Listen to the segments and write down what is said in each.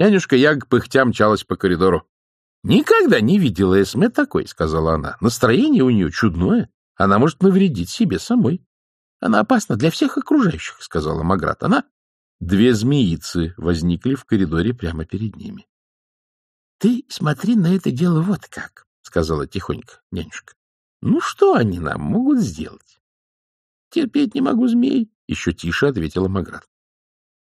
Нянюшка Яг пыхтя мчалась по коридору. — Никогда не видела Эсме такой, — сказала она. — Настроение у нее чудное. Она может навредить себе самой. — Она опасна для всех окружающих, — сказала Маград. Она... Две змеицы возникли в коридоре прямо перед ними. — Ты смотри на это дело вот как, — сказала тихонько нянюшка. — Ну, что они нам могут сделать? — Терпеть не могу змей, — еще тише ответила Маград. —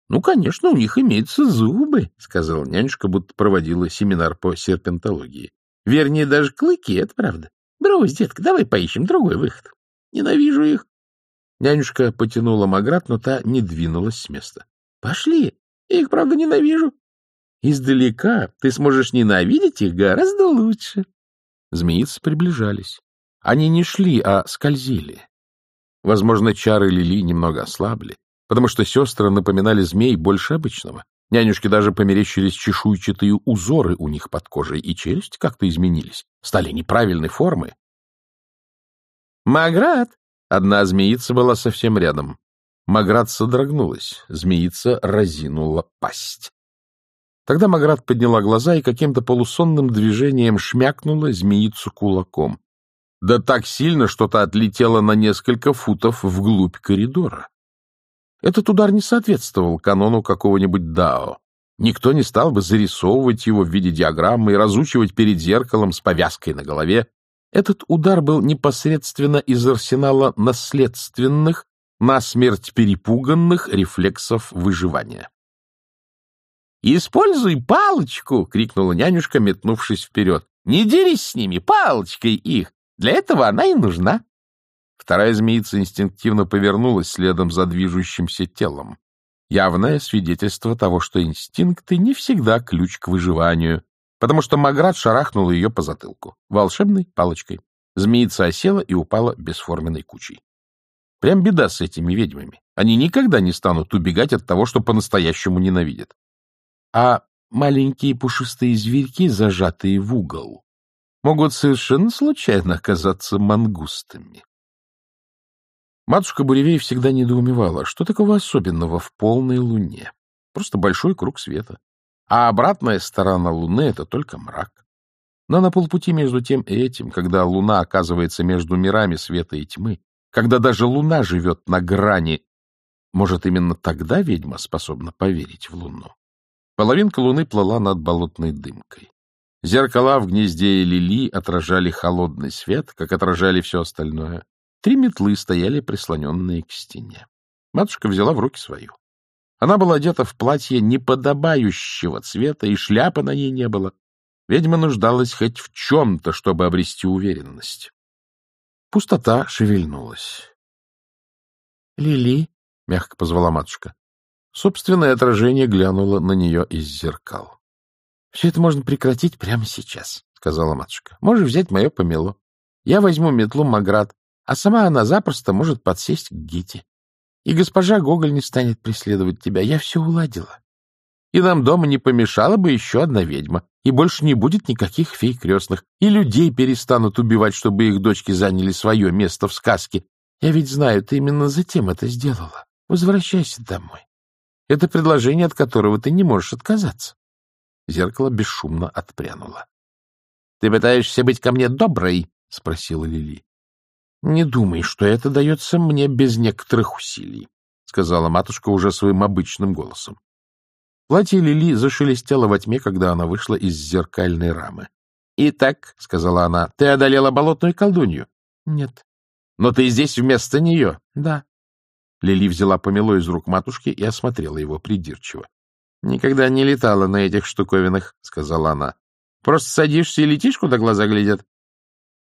Ну, конечно, у них имеются зубы, — сказала нянюшка, будто проводила семинар по серпентологии. — Вернее, даже клыки, это правда. Брось, детка, давай поищем другой выход. Ненавижу их. Нянюшка потянула Маград, но та не двинулась с места. — Пошли. Я их, правда, ненавижу. Издалека ты сможешь ненавидеть их гораздо лучше. Змеицы приближались. Они не шли, а скользили. Возможно, чары Лили немного ослабли потому что сестры напоминали змей больше обычного. Нянюшке даже померещились чешуйчатые узоры у них под кожей, и челюсти как-то изменились, стали неправильной формы. «Маград!» Одна змеица была совсем рядом. Маград содрогнулась, змеица разинула пасть. Тогда Маград подняла глаза и каким-то полусонным движением шмякнула змеицу кулаком. Да так сильно, что та отлетела на несколько футов вглубь коридора. Этот удар не соответствовал канону какого-нибудь дао. Никто не стал бы зарисовывать его в виде диаграммы и разучивать перед зеркалом с повязкой на голове. Этот удар был непосредственно из арсенала наследственных, насмерть перепуганных рефлексов выживания. «Используй палочку!» — крикнула нянюшка, метнувшись вперед. «Не дерись с ними, палочкой их! Для этого она и нужна!» Вторая змеица инстинктивно повернулась следом за движущимся телом. Явное свидетельство того, что инстинкты не всегда ключ к выживанию, потому что Маград шарахнул ее по затылку волшебной палочкой. Змеица осела и упала бесформенной кучей. Прям беда с этими ведьмами. Они никогда не станут убегать от того, что по-настоящему ненавидят. А маленькие пушистые зверьки, зажатые в угол, могут совершенно случайно оказаться мангустами. Матушка Буревей всегда недоумевала, что такого особенного в полной луне. Просто большой круг света. А обратная сторона луны — это только мрак. Но на полпути между тем и этим, когда луна оказывается между мирами света и тьмы, когда даже луна живет на грани, может, именно тогда ведьма способна поверить в луну? Половинка луны плыла над болотной дымкой. Зеркала в гнезде лили отражали холодный свет, как отражали все остальное. Три метлы стояли прислоненные к стене. Матушка взяла в руки свою. Она была одета в платье неподобающего цвета, и шляпы на ней не было. Ведьма нуждалась хоть в чем-то, чтобы обрести уверенность. Пустота шевельнулась. — Лили, — мягко позвала матушка. Собственное отражение глянуло на нее из зеркал. — Все это можно прекратить прямо сейчас, — сказала матушка. — Можешь взять мое помело. Я возьму метлу Маград, а сама она запросто может подсесть к Гите. И госпожа Гоголь не станет преследовать тебя. Я все уладила. И нам дома не помешала бы еще одна ведьма, и больше не будет никаких фей крестных, и людей перестанут убивать, чтобы их дочки заняли свое место в сказке. Я ведь знаю, ты именно затем это сделала. Возвращайся домой. Это предложение, от которого ты не можешь отказаться. Зеркало бесшумно отпрянуло. — Ты пытаешься быть ко мне доброй? — спросила Лили. Не думай, что это дается мне без некоторых усилий, — сказала матушка уже своим обычным голосом. Платье Лили зашелестело во тьме, когда она вышла из зеркальной рамы. — Итак, — сказала она, — ты одолела болотную колдунью? — Нет. — Но ты здесь вместо нее? — Да. Лили взяла помело из рук матушки и осмотрела его придирчиво. — Никогда не летала на этих штуковинах, — сказала она. — Просто садишься и летишь, куда глаза глядят.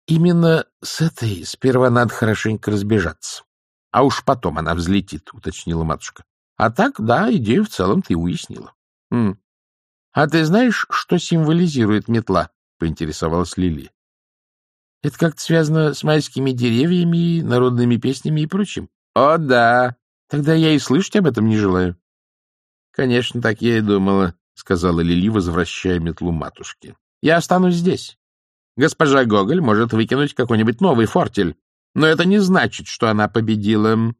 Именно с этой сперва надо хорошенько разбежаться. А уж потом она взлетит, — уточнила матушка. А так, да, идею в целом ты уяснила. — М. А ты знаешь, что символизирует метла? — поинтересовалась Лили. — Это как-то связано с майскими деревьями, народными песнями и прочим. — О, да. Тогда я и слышать об этом не желаю. — Конечно, так я и думала, — сказала Лили, возвращая метлу матушке. — Я останусь здесь. Госпожа Гоголь может выкинуть какой-нибудь новый фортель, но это не значит, что она победила.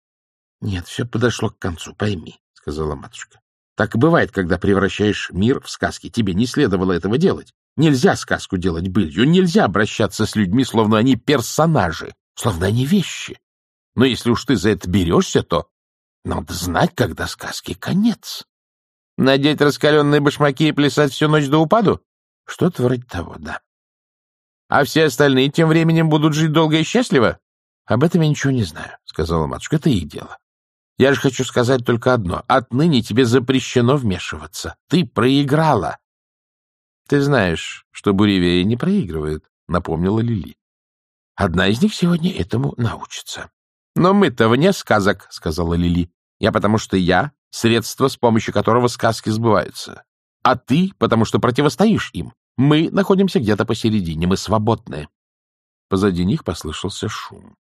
— Нет, все подошло к концу, пойми, — сказала матушка. — Так бывает, когда превращаешь мир в сказки. Тебе не следовало этого делать. Нельзя сказку делать былью, нельзя обращаться с людьми, словно они персонажи, словно они вещи. Но если уж ты за это берешься, то надо знать, когда сказки конец. Надеть раскаленные башмаки и плясать всю ночь до упаду? Что-то вроде того, да. А все остальные тем временем будут жить долго и счастливо? Об этом я ничего не знаю, — сказала матушка. Это их дело. Я же хочу сказать только одно. Отныне тебе запрещено вмешиваться. Ты проиграла. Ты знаешь, что буревеи не проигрывают, — напомнила Лили. Одна из них сегодня этому научится. Но мы-то вне сказок, — сказала Лили. Я потому что я — средство, с помощью которого сказки сбываются. А ты, потому что противостоишь им. Мы находимся где-то посередине, мы свободны. Позади них послышался шум.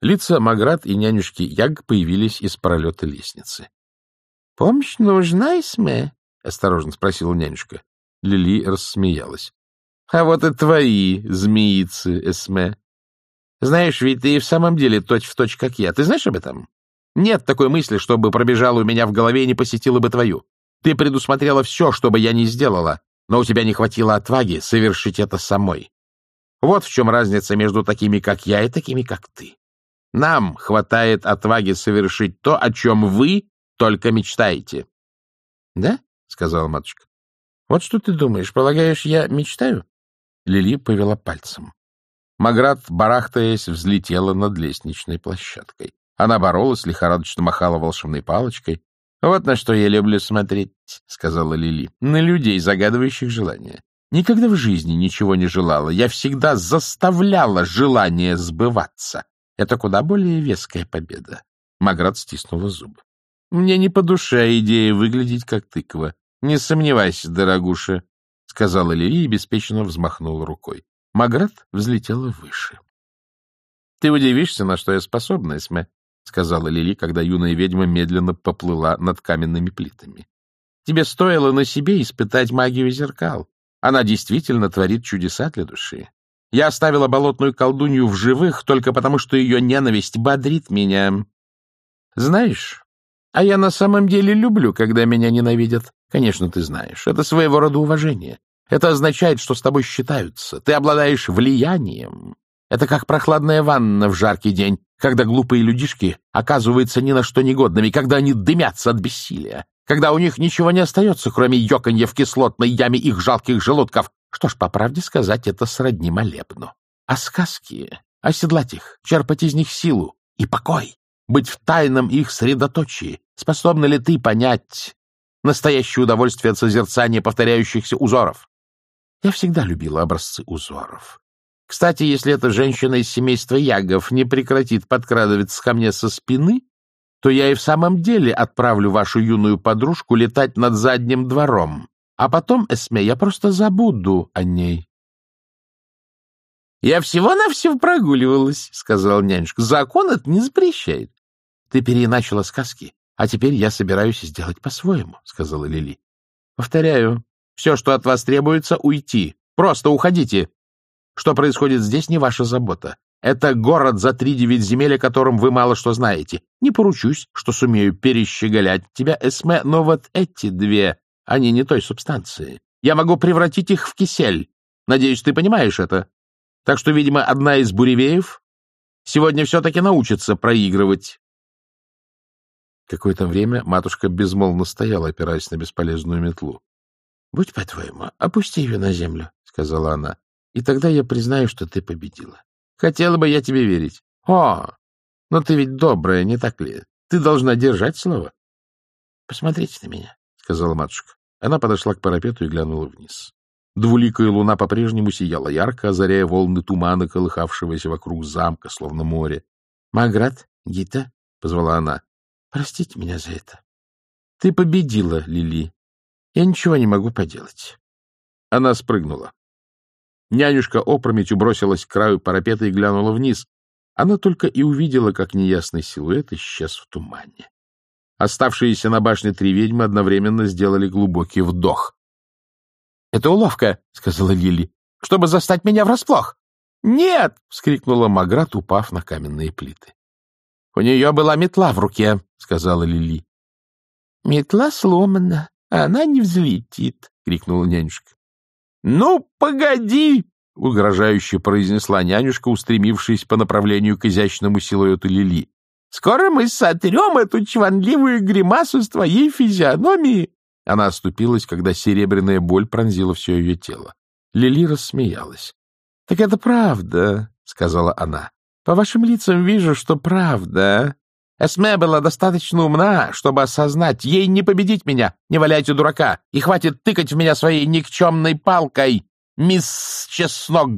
Лица Маград и нянюшки Яг появились из пролета лестницы. — Помощь нужна, Исме? — осторожно спросила нянюшка. Лили рассмеялась. — А вот и твои змеицы, Эсме. Знаешь, ведь ты и в самом деле точь-в-точь, точь, как я. Ты знаешь об этом? Нет такой мысли, чтобы пробежала у меня в голове и не посетила бы твою. Ты предусмотрела все, что бы я не сделала, но у тебя не хватило отваги совершить это самой. Вот в чем разница между такими, как я, и такими, как ты. Нам хватает отваги совершить то, о чем вы только мечтаете. — Да? — сказала матушка. — Вот что ты думаешь, полагаешь, я мечтаю? Лили повела пальцем. Маград, барахтаясь, взлетела над лестничной площадкой. Она боролась, лихорадочно махала волшебной палочкой. — Вот на что я люблю смотреть, — сказала Лили, — на людей, загадывающих желания. Никогда в жизни ничего не желала. Я всегда заставляла желание сбываться. Это куда более веская победа. Маград стиснула зубы. Мне не по душе идея выглядеть как тыква. Не сомневайся, дорогуша, — сказала Лили и беспечно взмахнула рукой. Маград взлетела выше. — Ты удивишься, на что я способна, Эсме, — сказала Лили, когда юная ведьма медленно поплыла над каменными плитами. — Тебе стоило на себе испытать магию зеркал. Она действительно творит чудеса для души. Я оставила болотную колдунью в живых только потому, что ее ненависть бодрит меня. Знаешь, а я на самом деле люблю, когда меня ненавидят. Конечно, ты знаешь. Это своего рода уважение. Это означает, что с тобой считаются. Ты обладаешь влиянием. Это как прохладная ванна в жаркий день, когда глупые людишки оказываются ни на что негодными, когда они дымятся от бессилия, когда у них ничего не остается, кроме ёканья в кислотной яме их жалких желудков, что ж, по правде сказать, это сродни молебну. А сказки, оседлать их, черпать из них силу и покой, быть в тайном их средоточии, способна ли ты понять настоящее удовольствие от созерцания повторяющихся узоров? Я всегда любила образцы узоров. Кстати, если эта женщина из семейства Ягов не прекратит подкрадываться ко мне со спины, то я и в самом деле отправлю вашу юную подружку летать над задним двором, а потом, Эсме, я просто забуду о ней. — Я всего-навсего прогуливалась, — сказал нянюшка. — Закон это не запрещает. — Ты переиначила сказки, а теперь я собираюсь сделать по-своему, — сказала Лили. — Повторяю, все, что от вас требуется, уйти. Просто уходите. Что происходит здесь, не ваша забота. Это город за три девять земель, о котором вы мало что знаете. Не поручусь, что сумею перещеголять тебя, Эсме, но вот эти две они не той субстанции. Я могу превратить их в кисель. Надеюсь, ты понимаешь это. Так что, видимо, одна из буревеев сегодня все-таки научится проигрывать. Какое-то время матушка безмолвно стояла, опираясь на бесполезную метлу. — Будь по-твоему, опусти ее на землю, — сказала она, — и тогда я признаю, что ты победила. Хотела бы я тебе верить. О, но ты ведь добрая, не так ли? Ты должна держать слово. Посмотрите на меня, — сказала матушка. Она подошла к парапету и глянула вниз. Двуликая луна по-прежнему сияла ярко, озаряя волны тумана, колыхавшегося вокруг замка, словно море. — Маград, Гита, — позвала она, — простите меня за это. — Ты победила, Лили. Я ничего не могу поделать. Она спрыгнула. Нянюшка опрометью бросилась к краю парапета и глянула вниз. Она только и увидела, как неясный силуэт исчез в тумане. Оставшиеся на башне три ведьмы одновременно сделали глубокий вдох. — Это уловка, — сказала Лили, — чтобы застать меня врасплох. — Нет! — вскрикнула Маград, упав на каменные плиты. — У нее была метла в руке, — сказала Лили. — Метла сломана, а она не взлетит, — крикнула нянюшка. — Ну, погоди! — угрожающе произнесла нянюшка, устремившись по направлению к изящному силуэту Лили. — Скоро мы сотрем эту чванливую гримасу с твоей физиономии. Она оступилась, когда серебряная боль пронзила все ее тело. Лили рассмеялась. — Так это правда, — сказала она. — По вашим лицам вижу, что правда. Эсме была достаточно умна, чтобы осознать, ей не победить меня, не валяйте дурака, и хватит тыкать в меня своей никчемной палкой, мисс Чеснок.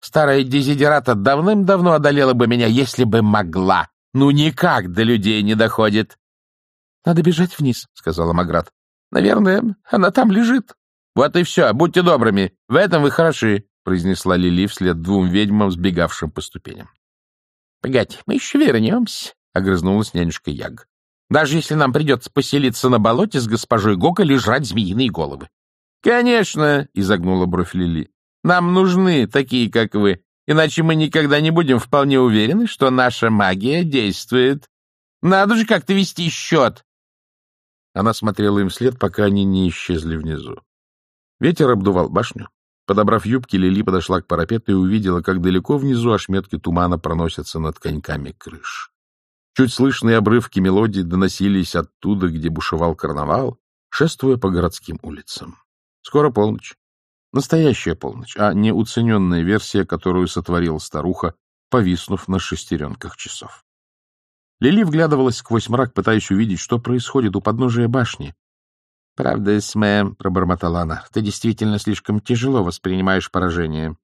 Старая дезидерата давным-давно одолела бы меня, если бы могла. Ну, никак до людей не доходит. — Надо бежать вниз, — сказала Маград. — Наверное, она там лежит. — Вот и все, будьте добрыми, в этом вы хороши, — произнесла Лили вслед двум ведьмам, сбегавшим по ступеням. — Погодь, мы еще вернемся, — огрызнулась нянюшка Яг. — Даже если нам придется поселиться на болоте с госпожой Гога и жрать змеиные головы. — Конечно, — изогнула бровь Лили. — Нам нужны такие, как вы, иначе мы никогда не будем вполне уверены, что наша магия действует. Надо же как-то вести счет. Она смотрела им вслед, пока они не исчезли внизу. Ветер обдувал башню. Подобрав юбки, Лили подошла к парапету и увидела, как далеко внизу ошметки тумана проносятся над коньками крыш. Чуть слышные обрывки мелодий доносились оттуда, где бушевал карнавал, шествуя по городским улицам. Скоро полночь. Настоящая полночь, а не уцененная версия, которую сотворила старуха, повиснув на шестеренках часов. Лили вглядывалась сквозь мрак, пытаясь увидеть, что происходит у подножия башни. — Правда, Эсме, — пробормотала она, — ты действительно слишком тяжело воспринимаешь поражение.